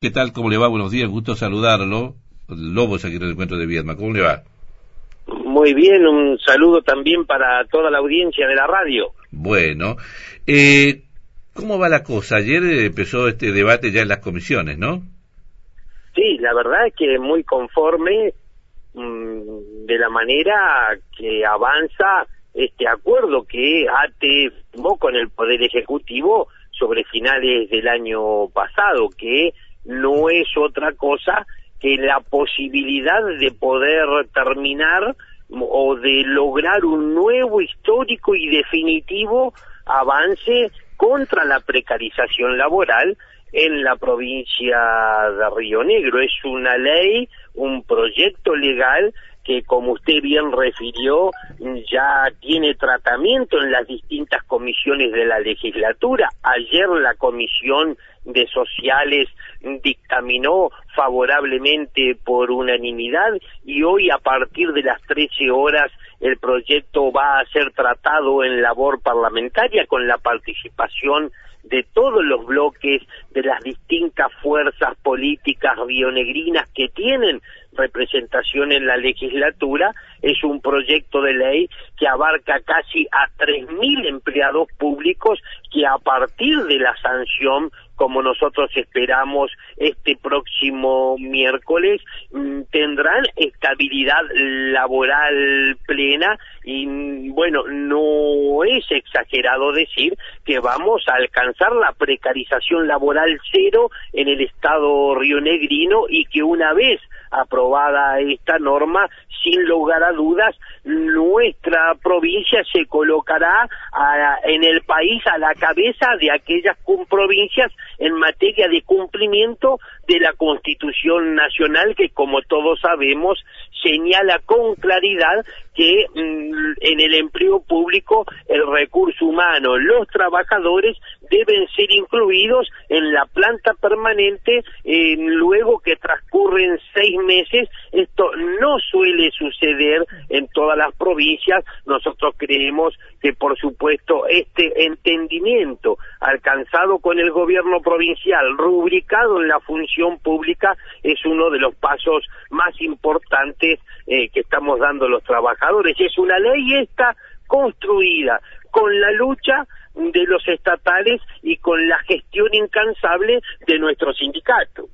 ¿Qué tal? ¿Cómo le va? Buenos días, gusto saludarlo. Lobos aquí en el encuentro de Viedma. ¿Cómo le va? Muy bien, un saludo también para toda la audiencia de la radio. Bueno, eh, ¿cómo va la cosa? Ayer empezó este debate ya en las comisiones, ¿no? Sí, la verdad es que muy conforme mmm, de la manera que avanza este acuerdo que ATE firmó con el Poder Ejecutivo sobre finales del año pasado, que no es otra cosa que la posibilidad de poder terminar o de lograr un nuevo histórico y definitivo avance contra la precarización laboral en la provincia de Río Negro. Es una ley, un proyecto legal que, como usted bien refirió, ya tiene tratamiento en las distintas comisiones de la legislatura. Ayer la Comisión de Sociales dictaminó favorablemente por unanimidad y hoy a partir de las 13 horas el proyecto va a ser tratado en labor parlamentaria con la participación de todos los bloques de las distintas fuerzas políticas rionegrinas que tienen representación en la legislatura, es un proyecto de ley que abarca casi a 3.000 empleados públicos que a partir de la sanción como nosotros esperamos este próximo miércoles, mm, tendrán estabilidad laboral plena y bueno, no es exagerado decir que vamos a alcanzar la precarización laboral cero en el estado rionegrino y que una vez aprobada esta norma, sin lugar a dudas, nuestra provincia se colocará en el país a la cabeza de aquellas provincias en materia de cumplimiento de la Constitución Nacional que, como todos sabemos, señala con claridad que mm, en el empleo público el recurso humano, los trabajadores deben ser incluidos en la planta permanente eh, luego que transcurren meses. Esto no suele suceder en todas las provincias. Nosotros creemos que, por supuesto, este entendimiento alcanzado con el gobierno provincial, rubricado en la función pública, es uno de los pasos más importantes eh, que estamos dando los trabajadores. Es una ley esta construida con la lucha de los estatales y con la gestión incansable de nuestro sindicato.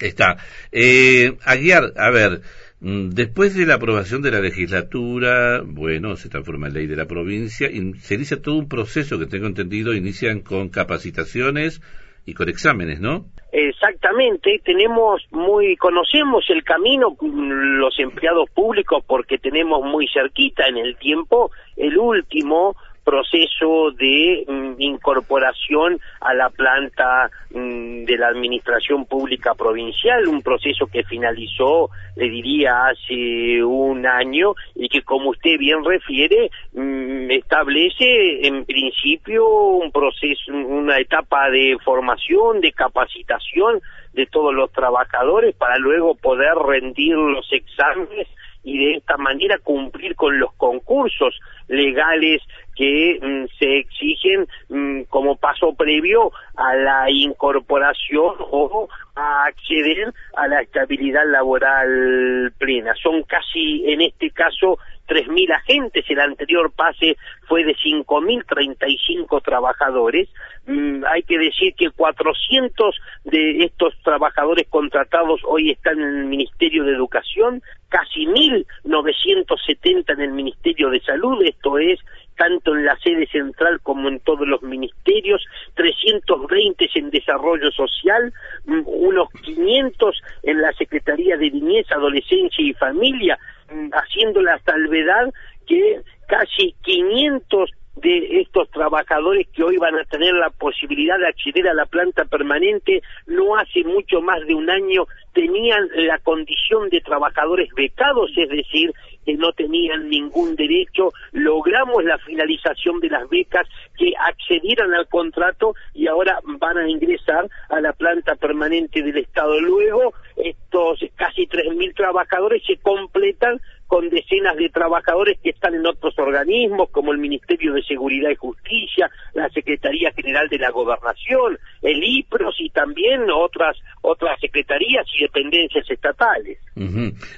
Está. Eh, Aguiar, a ver, mm, después de la aprobación de la legislatura, bueno, se transforma en ley de la provincia y se inicia todo un proceso que tengo entendido, inician con capacitaciones y con exámenes, ¿no? Exactamente, tenemos muy, conocemos el camino, los empleados públicos, porque tenemos muy cerquita en el tiempo el último proceso de mm, incorporación a la planta mm, de la administración pública provincial, un proceso que finalizó, le diría, hace un año y que, como usted bien refiere, mm, establece en principio un proceso, una etapa de formación, de capacitación de todos los trabajadores para luego poder rendir los exámenes y de esta manera cumplir con los concursos legales que mm, se exigen mm, como paso previo a la incorporación o a acceder a la estabilidad laboral plena. Son casi, en este caso, 3.000 agentes, el anterior pase fue de 5.035 trabajadores. Mm, hay que decir que 400 de estos trabajadores contratados hoy están en el Ministerio de Educación, casi 1.970 en el Ministerio de Salud, esto es tanto en la sede central como en todos los ministerios, 320 en desarrollo social, mm, unos 500 en la Secretaría de Niñez, Adolescencia y Familia, mm, haciendo la salvedad que casi 500 de estos trabajadores que hoy van a tener la posibilidad de acceder a la planta permanente, no hace mucho más de un año tenían la condición de trabajadores becados, es decir, que no tenían ningún derecho, logramos la finalización de las becas que accedieran al contrato y ahora van a ingresar a la planta permanente del Estado. Luego, estos casi 3.000 trabajadores se completan con decenas de trabajadores que están en otros organismos como el Ministerio de Seguridad y Justicia, la Secretaría General de la Gobernación, el IPROS y también otras otras secretarías y dependencias estatales.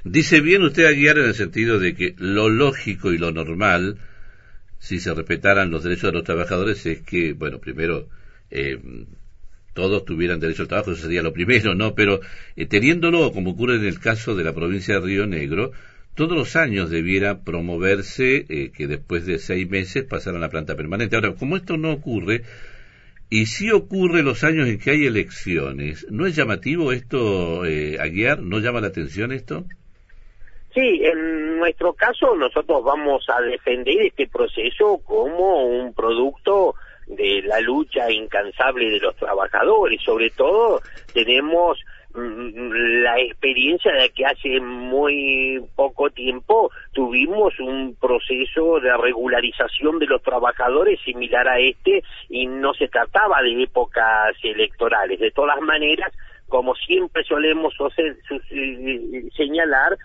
Dice bien usted, Aguiar, en el sentido de que lo lógico y lo normal, si se respetaran los derechos de los trabajadores, es que, bueno, primero, eh, todos tuvieran derecho al trabajo, eso sería lo primero, ¿no? Pero eh, teniéndolo, como ocurre en el caso de la provincia de Río Negro, todos los años debiera promoverse eh, que después de seis meses pasaran a la planta permanente. Ahora, como esto no ocurre, y si ocurre los años en que hay elecciones, ¿no es llamativo esto, eh, Aguiar? ¿No llama la atención esto? Sí, en nuestro caso nosotros vamos a defender este proceso como un producto de la lucha incansable de los trabajadores. Sobre todo tenemos la experiencia de que hace muy poco tiempo tuvimos un proceso de regularización de los trabajadores similar a este y no se trataba de épocas electorales. De todas maneras, como siempre solemos eh, señalar,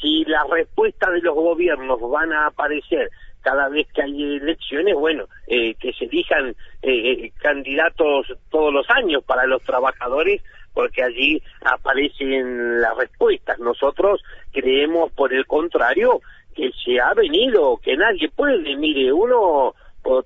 si las respuestas de los gobiernos van a aparecer cada vez que hay elecciones, bueno, eh, que se elijan eh, eh, candidatos todos los años para los trabajadores, porque allí aparecen las respuestas. Nosotros creemos, por el contrario, que se ha venido, que nadie puede, mire, uno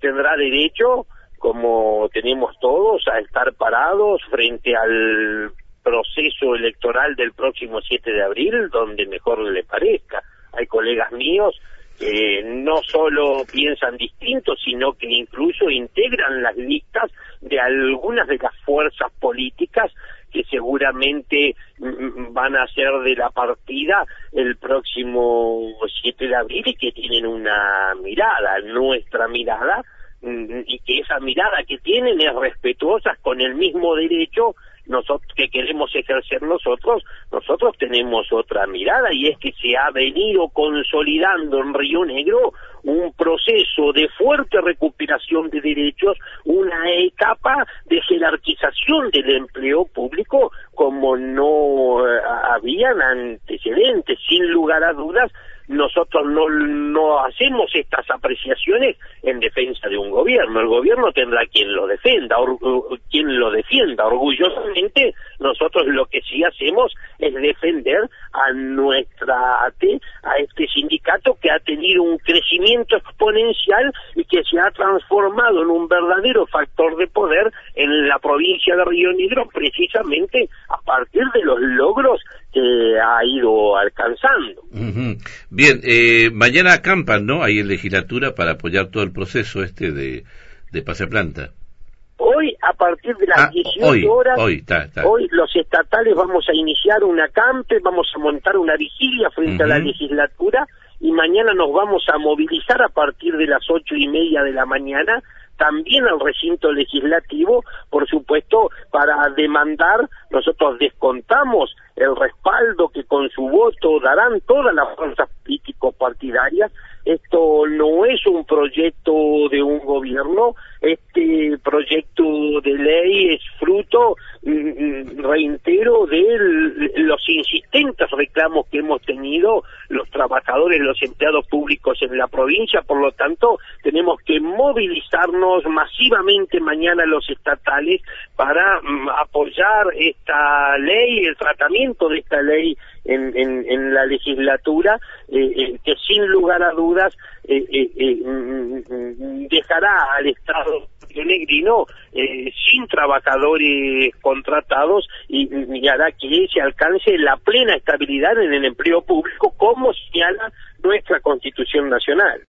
tendrá derecho, como tenemos todos, a estar parados frente al proceso electoral del próximo 7 de abril, donde mejor le parezca. Hay colegas míos que no solo piensan distintos, sino que incluso integran las listas de algunas de las fuerzas políticas que seguramente van a ser de la partida el próximo 7 de abril y que tienen una mirada, nuestra mirada, mm, y que esa mirada que tienen es respetuosa con el mismo derecho nosotros que queremos ejercer nosotros, nosotros tenemos otra mirada y es que se ha venido consolidando en Río Negro un proceso de fuerte recuperación de derechos, una etapa de jerarquización del empleo público como no eh, habían antecedentes, sin lugar a dudas, nosotros no, no hacemos estas apreciaciones en defensa de un gobierno. El gobierno tendrá quien lo defenda, quien lo defienda. Orgullosamente, nosotros lo que sí hacemos es defender a nuestra a este sindicato que ha tenido un crecimiento exponencial y que se ha transformado en un verdadero factor de poder en la provincia de Río Negro precisamente partir de los logros que ha ido alcanzando. Bien, eh, mañana acampan, ¿no? Ahí en legislatura para apoyar todo el proceso este de, de pase planta. Hoy, a partir de las 18 ah, horas, hoy, hoy, los estatales vamos a iniciar un acampe, vamos a montar una vigilia frente a la legislatura y mañana nos vamos a movilizar a partir de las ocho y media de la mañana también al recinto legislativo, por supuesto, para demandar, nosotros descontamos el respaldo que con su voto darán todas las fuerzas político-partidarias. Esto no es un proyecto de un gobierno, este proyecto de ley es fruto, mm, mm, reitero, de los insistentes reclamos que hemos tenido los trabajadores, los empleados públicos en la provincia, por lo tanto, tenemos que movilizarnos masivamente mañana los estatales para mm, apoyar esta ley, el tratamiento de esta ley en, en, la legislatura, eh, eh, que sin lugar a dudas eh, dejará al Estado negrino sin trabajadores contratados y, y, hará que se alcance la plena estabilidad en el empleo público como señala nuestra Constitución Nacional.